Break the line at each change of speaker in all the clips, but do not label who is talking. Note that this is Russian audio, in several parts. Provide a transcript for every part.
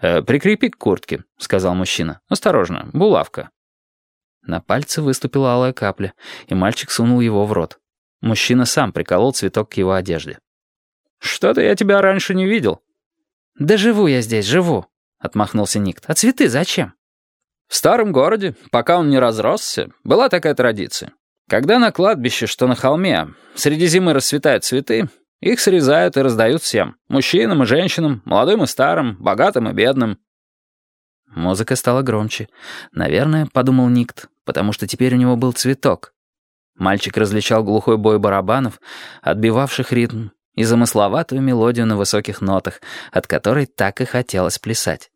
«Э, «Прикрепи к куртке», — сказал мужчина. «Осторожно, булавка». На пальце выступила алая капля, и мальчик сунул его в рот. Мужчина сам приколол цветок к его одежде. «Что-то я тебя раньше не видел».
«Да живу я здесь, живу», — отмахнулся Никт. «А цветы зачем?»
«В старом городе, пока он не разросся, была такая традиция. Когда на кладбище, что на холме, среди зимы расцветают цветы, их срезают и раздают всем. Мужчинам и женщинам, молодым и старым, богатым и бедным».
Музыка стала громче. Наверное, подумал Никт, потому что теперь у него был цветок. Мальчик различал глухой бой барабанов, отбивавших ритм, и замысловатую мелодию на высоких нотах, от которой так и хотелось плясать.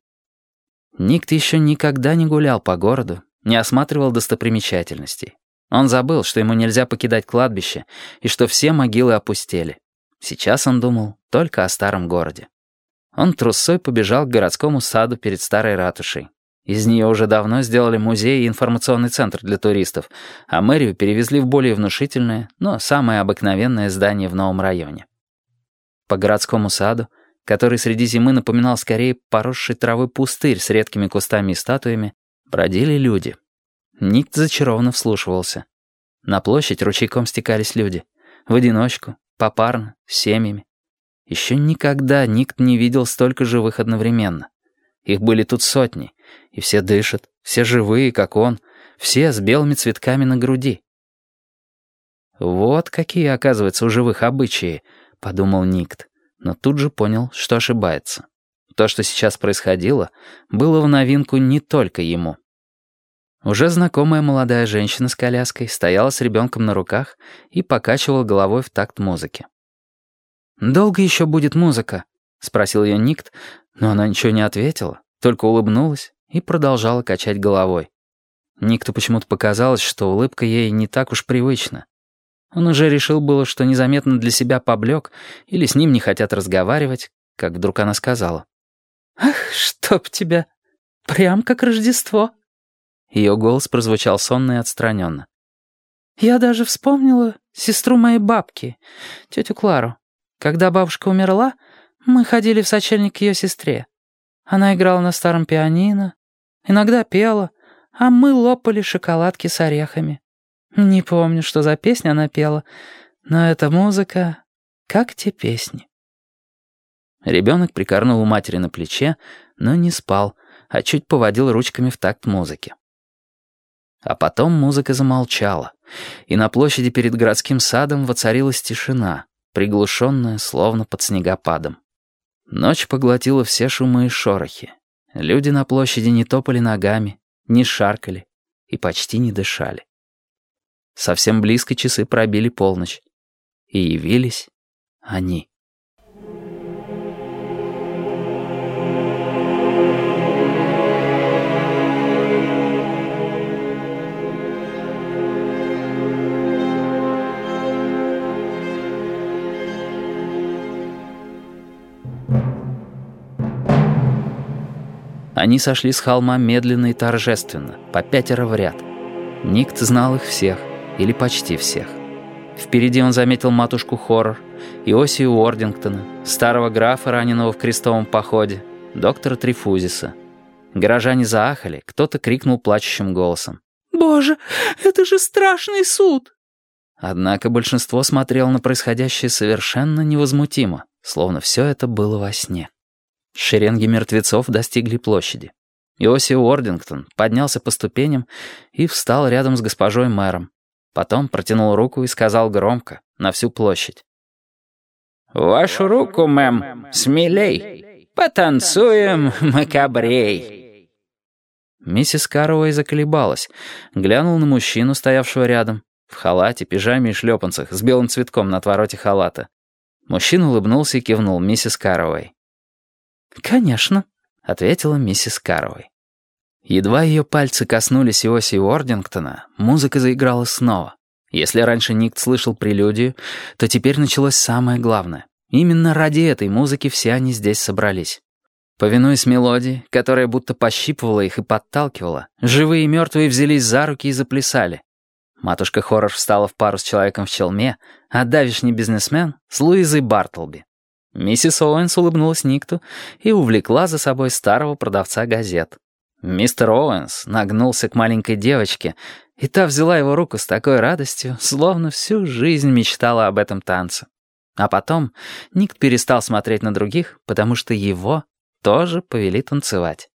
Никт еще никогда не гулял по городу, не осматривал достопримечательностей. Он забыл, что ему нельзя покидать кладбище, и что все могилы опустели. Сейчас он думал только о старом городе. Он трусой побежал к городскому саду перед старой ратушей. Из нее уже давно сделали музей и информационный центр для туристов, а мэрию перевезли в более внушительное, но самое обыкновенное здание в новом районе. По городскому саду, который среди зимы напоминал скорее поросший травы пустырь с редкими кустами и статуями, бродили люди. Ник зачарованно вслушивался. На площадь ручейком стекались люди. В одиночку, попарно, семьями. Еще никогда Ник не видел столько живых одновременно. Их были тут сотни, и все дышат, все живые, как он, все с белыми цветками на груди. «Вот какие, оказывается, у живых обычаи», — подумал Никт, но тут же понял, что ошибается. То, что сейчас происходило, было в новинку не только ему. Уже знакомая молодая женщина с коляской стояла с ребенком на руках и покачивала головой в такт музыки. «Долго еще будет музыка?» — спросил ее Никт, но она ничего не ответила, только улыбнулась и продолжала качать головой. Никту почему-то показалось, что улыбка ей не так уж привычна. Он уже решил было, что незаметно для себя поблек или с ним не хотят разговаривать, как вдруг она сказала. «Ах, чтоб тебя! Прям как Рождество!» Ее голос прозвучал сонно и отстраненно. «Я даже вспомнила сестру моей бабки, тетю Клару. Когда бабушка умерла, мы ходили в сочельник к ее сестре. Она играла на старом пианино, иногда пела, а мы лопали шоколадки с орехами. Не помню, что за песня она пела, но эта музыка как те песни». Ребенок прикорнул у матери на плече, но не спал, а чуть поводил ручками в такт музыки. А потом музыка замолчала, и на площади перед городским садом воцарилась тишина, приглушенная, словно под снегопадом. Ночь поглотила все шумы и шорохи. Люди на площади не топали ногами, не шаркали и почти не дышали. Совсем близко часы пробили полночь. И явились они. Они сошли с холма медленно и торжественно, по пятеро в ряд. Никт знал их всех, или почти всех. Впереди он заметил матушку Хоррор, Иосию Уордингтона, старого графа, раненого в крестовом походе, доктора Трифузиса. Горожане заахали, кто-то крикнул плачущим голосом.
«Боже, это же страшный суд!»
Однако большинство смотрело на происходящее совершенно невозмутимо, словно все это было во сне. Шеренги мертвецов достигли площади. Иосиф Уордингтон поднялся по ступеням и встал рядом с госпожой мэром. Потом протянул руку и сказал громко, на всю площадь.
«Вашу руку, мэм, смелей. Потанцуем макабрей».
Миссис Каруэй заколебалась, глянул на мужчину, стоявшего рядом, в халате, пижаме и шлепанцах, с белым цветком на отвороте халата. Мужчина улыбнулся и кивнул миссис Каруэй. «Конечно», — ответила миссис Каровой. Едва ее пальцы коснулись Иоси Уордингтона, музыка заиграла снова. Если раньше Никт слышал прелюдию, то теперь началось самое главное. Именно ради этой музыки все они здесь собрались. Повинуясь мелодии, которая будто пощипывала их и подталкивала, живые и мертвые взялись за руки и заплясали. Матушка Хоррор встала в пару с человеком в чалме, а давишний бизнесмен — с Луизой Бартлби. Миссис Оуэнс улыбнулась Никту и увлекла за собой старого продавца газет. Мистер Оуэнс нагнулся к маленькой девочке, и та взяла его руку с такой радостью, словно всю жизнь мечтала об этом танце. А потом Никт перестал смотреть на других, потому что его тоже повели танцевать.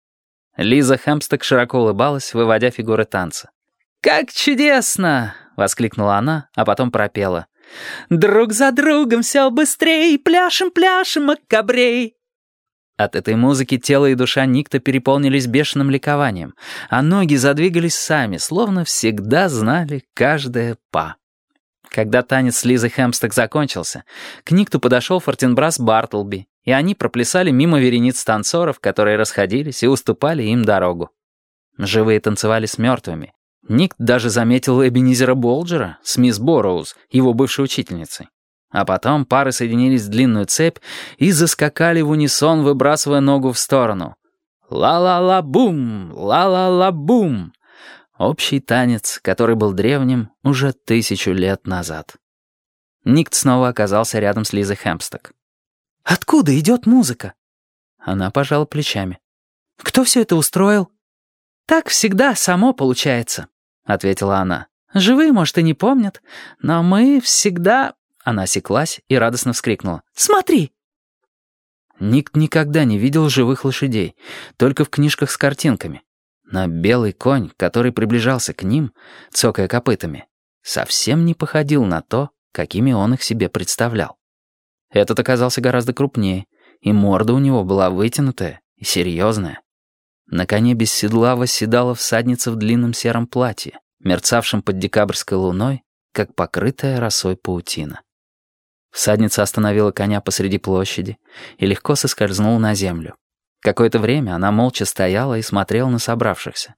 Лиза Хэмпсток широко улыбалась, выводя фигуры танца. «Как чудесно!» — воскликнула она, а потом пропела. «Друг за другом все быстрее, пляшем, пляшем, макабрей!» От этой музыки тело и душа Никта переполнились бешеным ликованием, а ноги задвигались сами, словно всегда знали каждое па. Когда танец с Лизой Хэмсток закончился, к Никту подошел Фортенбрас Бартлби, и они проплясали мимо верениц танцоров, которые расходились и уступали им дорогу. Живые танцевали с мертвыми. Ник даже заметил Эбенизера Болджера с мисс Борроуз, его бывшей учительницей. А потом пары соединились в длинную цепь и заскакали в унисон, выбрасывая ногу в сторону. «Ла-ла-ла-бум! Ла-ла-ла-бум!» Общий танец, который был древним уже тысячу лет назад. Никт снова оказался рядом с Лизой Хэмпсток.
«Откуда идет музыка?»
Она пожала плечами.
«Кто все это устроил?»
«Так всегда само получается», — ответила она. «Живые, может, и не помнят, но мы всегда...» Она осеклась и радостно вскрикнула.
«Смотри!»
Ник никогда не видел живых лошадей, только в книжках с картинками. Но белый конь, который приближался к ним, цокая копытами, совсем не походил на то, какими он их себе представлял. Этот оказался гораздо крупнее, и морда у него была вытянутая и серьезная. На коне без седла восседала всадница в длинном сером платье, мерцавшем под декабрьской луной, как покрытая росой паутина. Всадница остановила коня посреди площади и легко соскользнула на землю. Какое-то время она молча стояла и смотрела на собравшихся.